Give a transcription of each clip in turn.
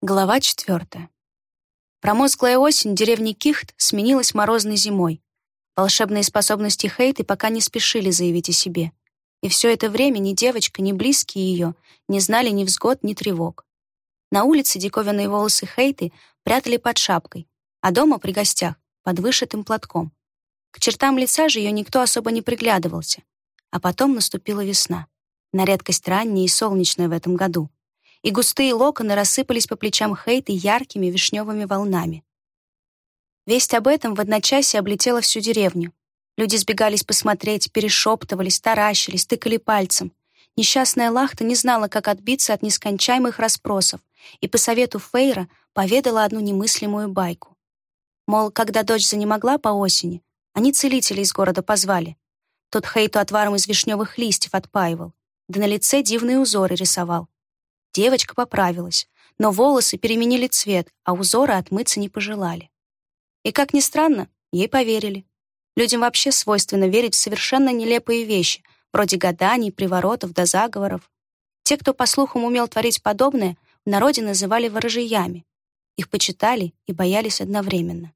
Глава четвертая. Промозглая осень деревни Кихт сменилась морозной зимой. Волшебные способности Хейты пока не спешили заявить о себе. И все это время ни девочка, ни близкие ее не знали ни взгод, ни тревог. На улице диковинные волосы Хейты прятали под шапкой, а дома при гостях — под вышитым платком. К чертам лица же ее никто особо не приглядывался. А потом наступила весна. На редкость ранняя и солнечная в этом году — и густые локоны рассыпались по плечам Хейты яркими вишневыми волнами. Весть об этом в одночасье облетела всю деревню. Люди сбегались посмотреть, перешептывались, таращились, тыкали пальцем. Несчастная Лахта не знала, как отбиться от нескончаемых расспросов, и по совету Фейра поведала одну немыслимую байку. Мол, когда дочь занемогла по осени, они целителей из города позвали. Тот Хейту отваром из вишневых листьев отпаивал, да на лице дивные узоры рисовал. Девочка поправилась, но волосы переменили цвет, а узоры отмыться не пожелали. И, как ни странно, ей поверили. Людям вообще свойственно верить в совершенно нелепые вещи, вроде гаданий, приворотов да заговоров. Те, кто по слухам умел творить подобное, в народе называли ворожиями. Их почитали и боялись одновременно.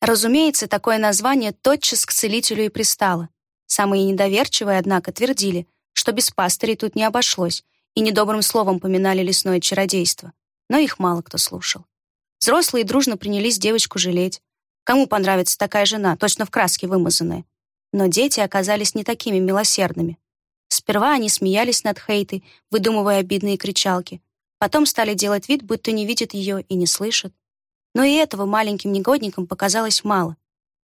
Разумеется, такое название тотчас к целителю и пристало. Самые недоверчивые, однако, твердили, что без пастырей тут не обошлось, и недобрым словом поминали лесное чародейство, но их мало кто слушал. Взрослые дружно принялись девочку жалеть. Кому понравится такая жена, точно в краске вымазанная? Но дети оказались не такими милосердными. Сперва они смеялись над Хейтой, выдумывая обидные кричалки. Потом стали делать вид, будто не видят ее и не слышат. Но и этого маленьким негодникам показалось мало.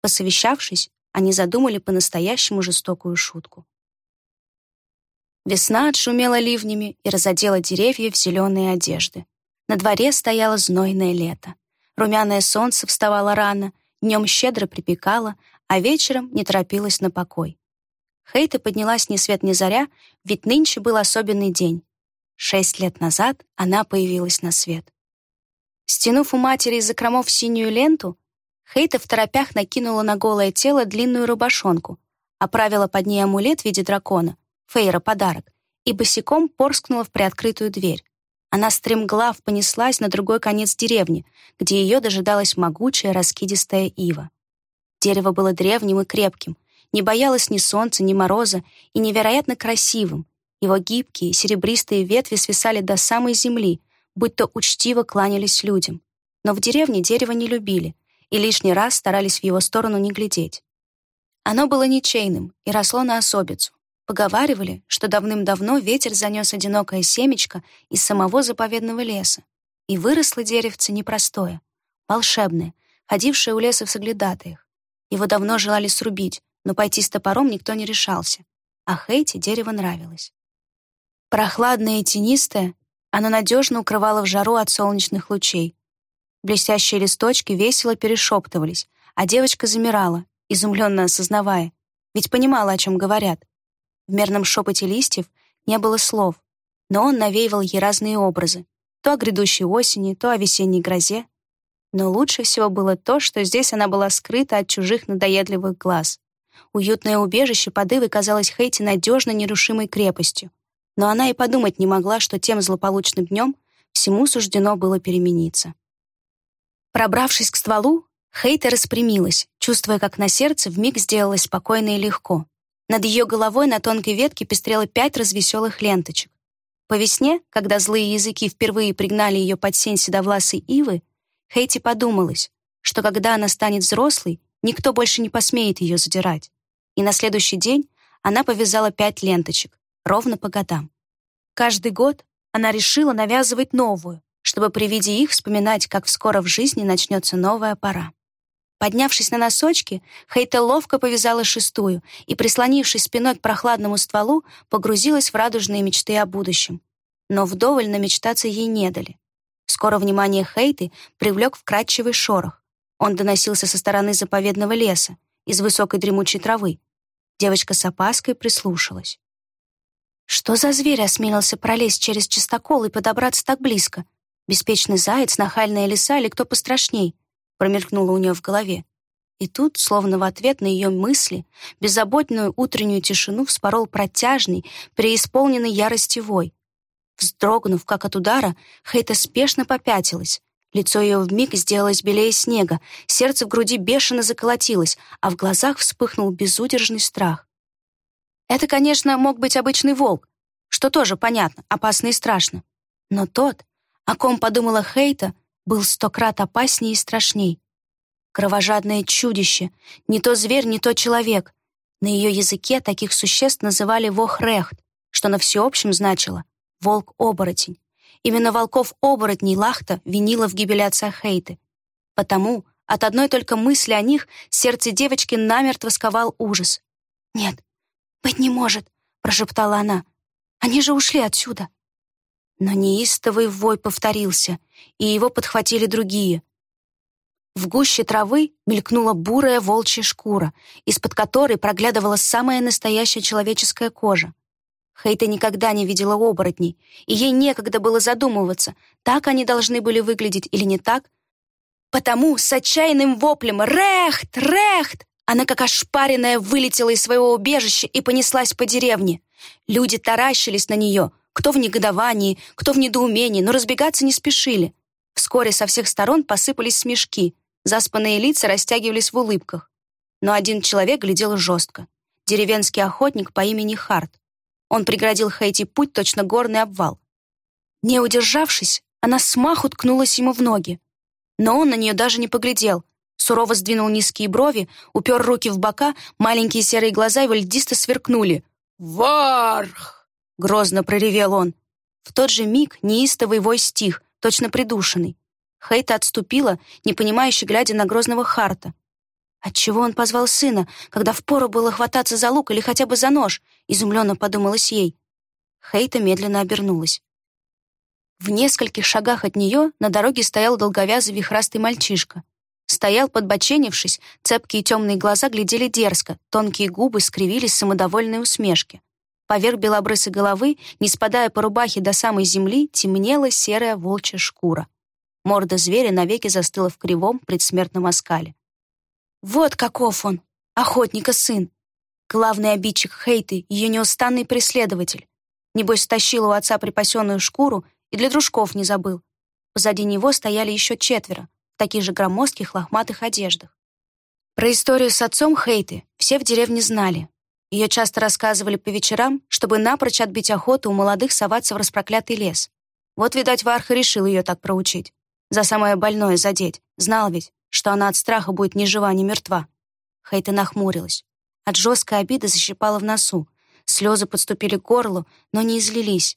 Посовещавшись, они задумали по-настоящему жестокую шутку. Весна отшумела ливнями и разодела деревья в зеленые одежды. На дворе стояло знойное лето. Румяное солнце вставало рано, днем щедро припекало, а вечером не торопилось на покой. Хейта поднялась ни свет ни заря, ведь нынче был особенный день. Шесть лет назад она появилась на свет. Стянув у матери из закромов синюю ленту, Хейта в торопях накинула на голое тело длинную рубашонку, оправила под ней амулет в виде дракона, Фейра подарок, и босиком порскнула в приоткрытую дверь. Она стремглав понеслась на другой конец деревни, где ее дожидалась могучая раскидистая ива. Дерево было древним и крепким, не боялось ни солнца, ни мороза и невероятно красивым. Его гибкие, серебристые ветви свисали до самой земли, будто учтиво кланялись людям. Но в деревне дерево не любили и лишний раз старались в его сторону не глядеть. Оно было ничейным и росло на особицу, Поговаривали, что давным-давно ветер занес одинокое семечко из самого заповедного леса, и выросло деревце непростое, волшебное, ходившее у леса в соглядатаях. Его давно желали срубить, но пойти с топором никто не решался, а Хейти дерево нравилось. Прохладное и тенистое, оно надежно укрывало в жару от солнечных лучей. Блестящие листочки весело перешептывались, а девочка замирала, изумленно осознавая, ведь понимала, о чем говорят. В мерном шепоте листьев не было слов, но он навеивал ей разные образы, то о грядущей осени, то о весенней грозе. Но лучше всего было то, что здесь она была скрыта от чужих надоедливых глаз. Уютное убежище подывы казалось Хейти надежно нерушимой крепостью, но она и подумать не могла, что тем злополучным днем всему суждено было перемениться. Пробравшись к стволу, Хейта распрямилась, чувствуя, как на сердце вмиг сделалось спокойно и легко. Над ее головой на тонкой ветке пестрело пять развеселых ленточек. По весне, когда злые языки впервые пригнали ее под сень седовласой ивы, Хейти подумалась, что когда она станет взрослой, никто больше не посмеет ее задирать. И на следующий день она повязала пять ленточек, ровно по годам. Каждый год она решила навязывать новую, чтобы при виде их вспоминать, как скоро в жизни начнется новая пора. Поднявшись на носочки, Хейта ловко повязала шестую и, прислонившись спиной к прохладному стволу, погрузилась в радужные мечты о будущем. Но вдоволь намечтаться ей не дали. Скоро внимание Хейты привлек вкрадчивый шорох. Он доносился со стороны заповедного леса, из высокой дремучей травы. Девочка с опаской прислушалась. Что за зверь осмелился пролезть через чистокол и подобраться так близко? Беспечный заяц, нахальная лиса или кто пострашней? Промелькнуло у нее в голове. И тут, словно в ответ на ее мысли, беззаботную утреннюю тишину вспорол протяжный, преисполненный ярости вой. Вздрогнув, как от удара, Хейта спешно попятилась. Лицо ее вмиг сделалось белее снега, сердце в груди бешено заколотилось, а в глазах вспыхнул безудержный страх. Это, конечно, мог быть обычный волк, что тоже понятно, опасно и страшно. Но тот, о ком подумала Хейта, был сто крат опаснее и страшней. Кровожадное чудище, не то зверь, не то человек. На ее языке таких существ называли вохрехт, что на всеобщем значило «волк-оборотень». Именно волков-оборотней Лахта винила в гибели отца Хейты. Потому от одной только мысли о них сердце девочки намертво сковал ужас. «Нет, быть не может», — прошептала она. «Они же ушли отсюда». Но неистовый вой повторился, и его подхватили другие. В гуще травы мелькнула бурая волчья шкура, из-под которой проглядывала самая настоящая человеческая кожа. Хейта никогда не видела оборотней, и ей некогда было задумываться, так они должны были выглядеть или не так. Потому с отчаянным воплем «Рехт! Рехт!» она, как ошпаренная, вылетела из своего убежища и понеслась по деревне. Люди таращились на нее, кто в негодовании, кто в недоумении, но разбегаться не спешили. Вскоре со всех сторон посыпались смешки, заспанные лица растягивались в улыбках. Но один человек глядел жестко. Деревенский охотник по имени Харт. Он преградил Хейти путь, точно горный обвал. Не удержавшись, она смаху ткнулась ему в ноги. Но он на нее даже не поглядел. Сурово сдвинул низкие брови, упер руки в бока, маленькие серые глаза его льдисто сверкнули. «Варх!» — грозно проревел он. В тот же миг неистовый вой стих, точно придушенный. Хейта отступила, непонимающе глядя на грозного Харта. Отчего он позвал сына, когда впору было хвататься за лук или хотя бы за нож, изумленно подумалось ей. Хейта медленно обернулась. В нескольких шагах от нее на дороге стоял долговязый вихрастый мальчишка. Стоял, подбоченившись, цепкие темные глаза глядели дерзко, тонкие губы скривились самодовольной усмешке. Поверх белобрысой головы, не спадая по рубахе до самой земли, темнела серая волчья шкура. Морда зверя навеки застыла в кривом предсмертном оскале. Вот каков он, охотника сын. Главный обидчик Хейты, ее неустанный преследователь. Небось, стащил у отца припасенную шкуру и для дружков не забыл. Позади него стояли еще четверо, в таких же громоздких лохматых одеждах. Про историю с отцом Хейты все в деревне знали. Ее часто рассказывали по вечерам, чтобы напрочь отбить охоту у молодых соваться в распроклятый лес. Вот, видать, Варха решил ее так проучить. За самое больное задеть. Знал ведь, что она от страха будет ни жива, ни мертва. Хейта нахмурилась. От жесткой обиды защипала в носу. Слезы подступили к горлу, но не излились.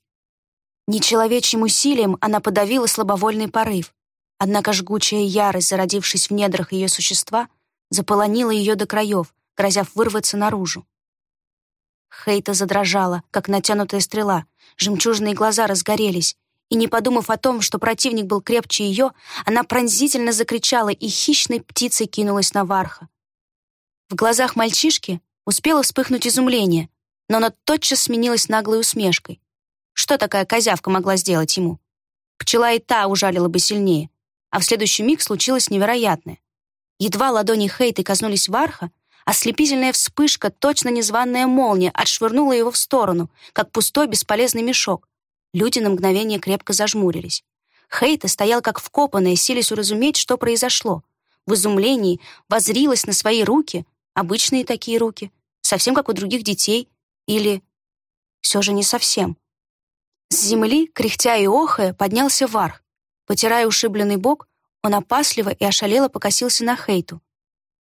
Нечеловечьим усилием она подавила слабовольный порыв. Однако жгучая ярость, зародившись в недрах ее существа, заполонила ее до краев, грозя вырваться наружу. Хейта задрожала, как натянутая стрела, жемчужные глаза разгорелись, и, не подумав о том, что противник был крепче ее, она пронзительно закричала и хищной птицей кинулась на Варха. В глазах мальчишки успело вспыхнуть изумление, но оно тотчас сменилось наглой усмешкой. Что такая козявка могла сделать ему? Пчела и та ужалила бы сильнее, а в следующий миг случилось невероятное. Едва ладони Хейты коснулись Варха, ослепительная вспышка, точно незваная молния, отшвырнула его в сторону, как пустой бесполезный мешок. Люди на мгновение крепко зажмурились. Хейта стоял как вкопанная, силясь уразуметь, что произошло. В изумлении возрилась на свои руки, обычные такие руки, совсем как у других детей, или все же не совсем. С земли, кряхтя и охая, поднялся Варх. Потирая ушибленный бок, он опасливо и ошалело покосился на Хейту.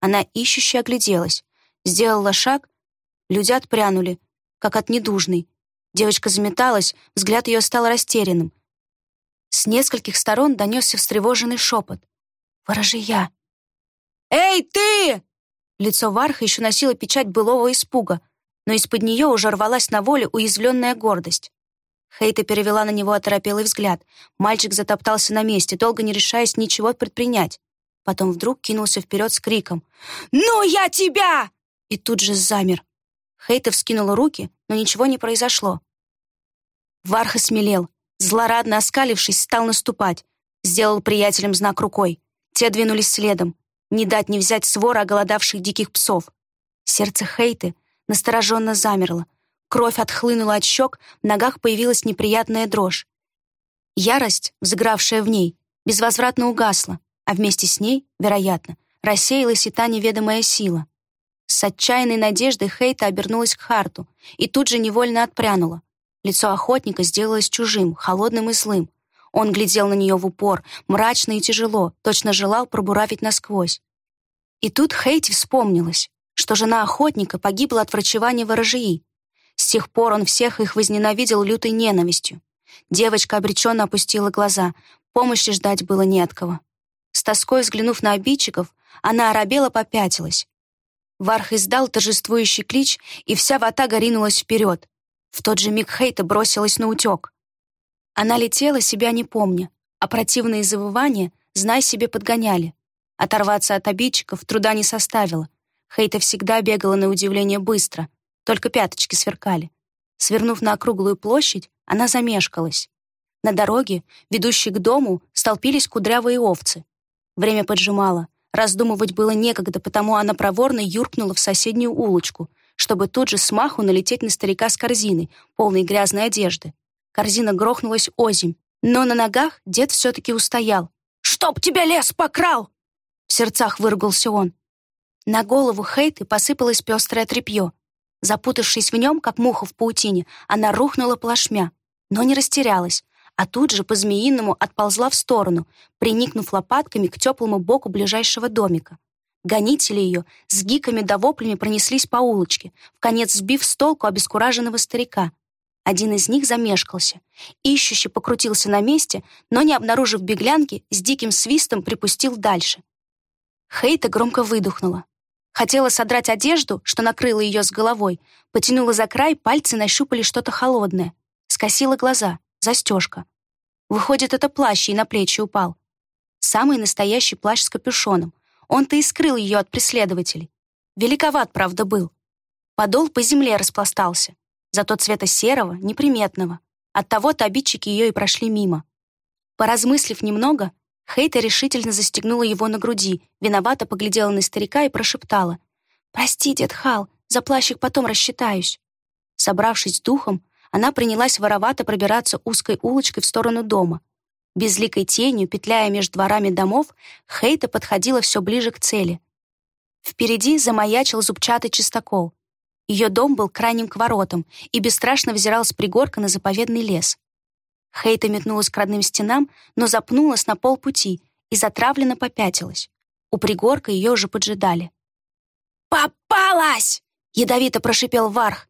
Она ищуще огляделась, сделала шаг, люди отпрянули, как от недужной, Девочка заметалась, взгляд ее стал растерянным. С нескольких сторон донесся встревоженный шепот. «Ворожи я!» «Эй, ты!» Лицо Варха еще носило печать былого испуга, но из-под нее уже рвалась на волю уязвленная гордость. Хейта перевела на него оторопелый взгляд. Мальчик затоптался на месте, долго не решаясь ничего предпринять. Потом вдруг кинулся вперед с криком «Ну я тебя!» и тут же замер. Хейта вскинула руки, но ничего не произошло. Варха смелел, злорадно оскалившись, стал наступать. Сделал приятелям знак рукой. Те двинулись следом. Не дать не взять свора оголодавших диких псов. Сердце Хейты настороженно замерло. Кровь отхлынула от щек, в ногах появилась неприятная дрожь. Ярость, взыгравшая в ней, безвозвратно угасла, а вместе с ней, вероятно, рассеялась и та неведомая сила. С отчаянной надеждой Хейта обернулась к Харту и тут же невольно отпрянула. Лицо охотника сделалось чужим, холодным и злым. Он глядел на нее в упор, мрачно и тяжело, точно желал пробуравить насквозь. И тут Хейти вспомнилось, что жена охотника погибла от врачевания ворожии. С тех пор он всех их возненавидел лютой ненавистью. Девочка обреченно опустила глаза, помощи ждать было не от кого. Тоской взглянув на обидчиков, она оробела попятилась. Варх издал торжествующий клич, и вся ватага ринулась вперед. В тот же миг Хейта бросилась на утек. Она летела, себя не помня, а противные завывания, знай себе, подгоняли. Оторваться от обидчиков труда не составило. Хейта всегда бегала на удивление быстро, только пяточки сверкали. Свернув на округлую площадь, она замешкалась. На дороге, ведущей к дому, столпились кудрявые овцы. Время поджимало. Раздумывать было некогда, потому она проворно юркнула в соседнюю улочку, чтобы тут же смаху налететь на старика с корзиной, полной грязной одежды. Корзина грохнулась озимь, но на ногах дед все-таки устоял. «Чтоб тебя лес покрал!» В сердцах выругался он. На голову Хейты посыпалось пестрое тряпье. Запутавшись в нем, как муха в паутине, она рухнула плашмя, но не растерялась, а тут же по-змеиному отползла в сторону, приникнув лопатками к теплому боку ближайшего домика. Гонители ее с гиками да воплями пронеслись по улочке, в конец сбив с толку обескураженного старика. Один из них замешкался. Ищущий покрутился на месте, но, не обнаружив беглянки, с диким свистом припустил дальше. Хейта громко выдохнула. Хотела содрать одежду, что накрыла ее с головой, потянула за край, пальцы нащупали что-то холодное. Скосила глаза. Застежка. Выходит, это плащ ей на плечи упал. Самый настоящий плащ с капюшоном. Он-то и скрыл ее от преследователей. Великоват, правда, был. Подол по земле распластался. Зато цвета серого, неприметного. Оттого-то обидчики ее и прошли мимо. Поразмыслив немного, Хейта решительно застегнула его на груди, виновато поглядела на старика и прошептала. «Прости, дед Хал, за плащик потом рассчитаюсь». Собравшись с духом, она принялась воровато пробираться узкой улочкой в сторону дома. Безликой тенью, петляя между дворами домов, Хейта подходила все ближе к цели. Впереди замаячил зубчатый чистокол. Ее дом был крайним к воротам и бесстрашно взирал с пригорка на заповедный лес. Хейта метнулась к родным стенам, но запнулась на полпути и затравленно попятилась. У пригорка ее уже поджидали. «Попалась!» — ядовито прошипел Варх.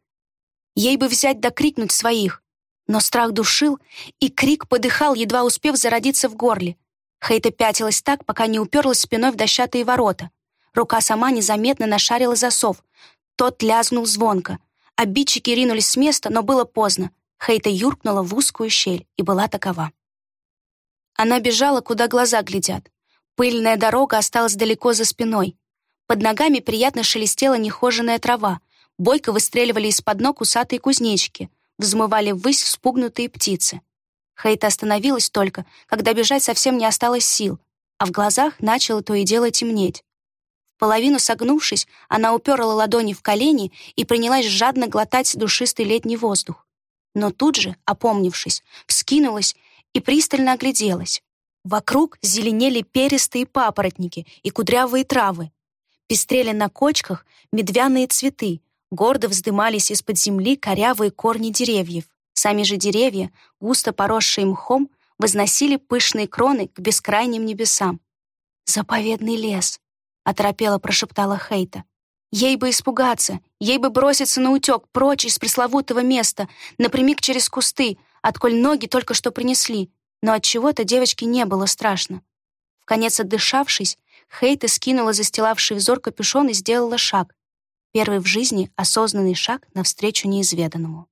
Ей бы взять да крикнуть своих. Но страх душил, и крик подыхал, едва успев зародиться в горле. Хейта пятилась так, пока не уперлась спиной в дощатые ворота. Рука сама незаметно нашарила засов. Тот лязнул звонко. Обидчики ринулись с места, но было поздно. Хейта юркнула в узкую щель и была такова. Она бежала, куда глаза глядят. Пыльная дорога осталась далеко за спиной. Под ногами приятно шелестела нехоженная трава, бойко выстреливали из-под ног усатые кузнечики, взмывали ввысь вспугнутые птицы. Хейта остановилась только, когда бежать совсем не осталось сил, а в глазах начало то и дело темнеть. Половину согнувшись, она уперла ладони в колени и принялась жадно глотать душистый летний воздух. Но тут же, опомнившись, вскинулась и пристально огляделась. Вокруг зеленели перистые папоротники и кудрявые травы. Пестрели на кочках медвяные цветы, гордо вздымались из-под земли корявые корни деревьев. Сами же деревья, густо поросшие мхом, возносили пышные кроны к бескрайним небесам. «Заповедный лес», — оторопело прошептала Хейта. Ей бы испугаться, ей бы броситься на утек прочь из пресловутого места, напрямик через кусты, отколь ноги только что принесли. Но от чего-то девочке не было страшно. В конец отдышавшись, Хейта скинула застилавший взор капюшон и сделала шаг, Первый в жизни осознанный шаг навстречу неизведанному.